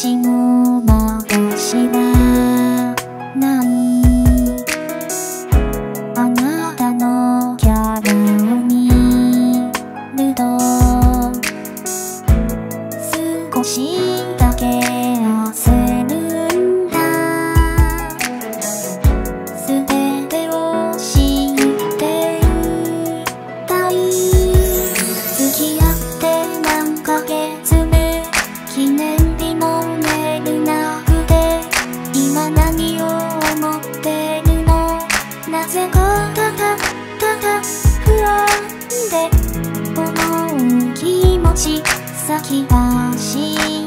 心。先は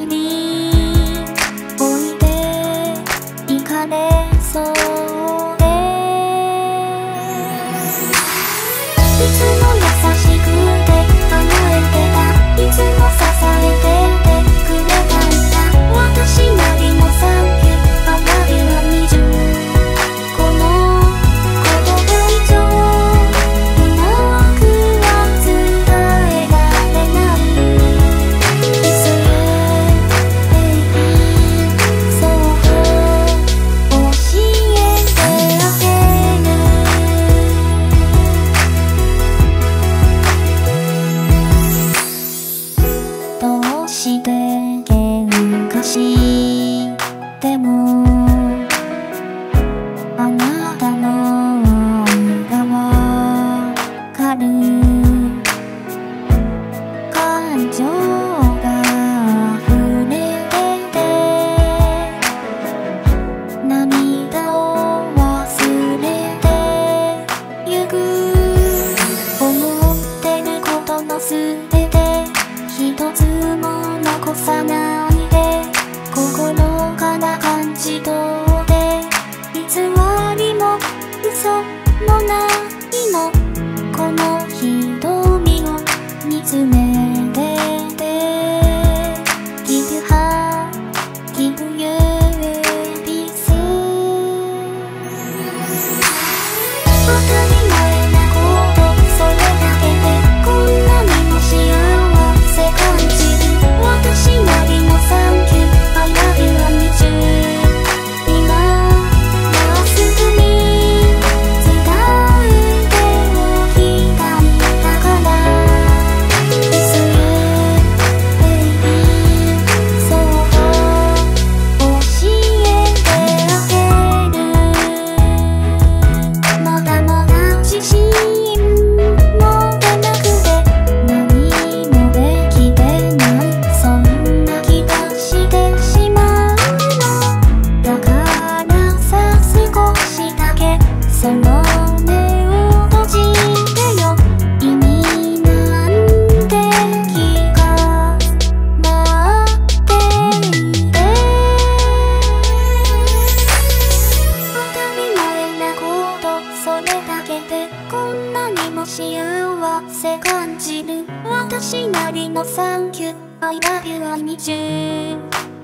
幸せ感じる。私なりのサンキュー。I love you I need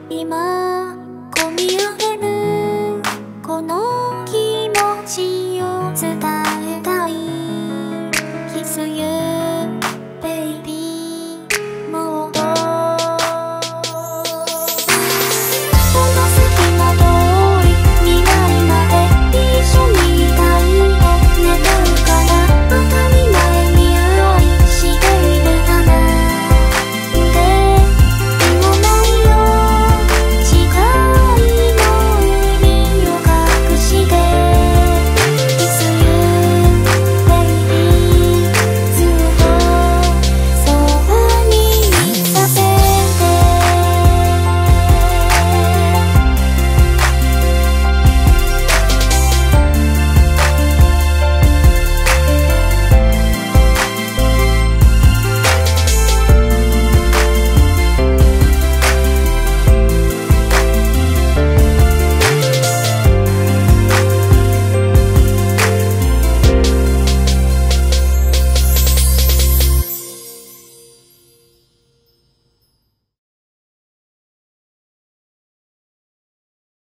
今込み上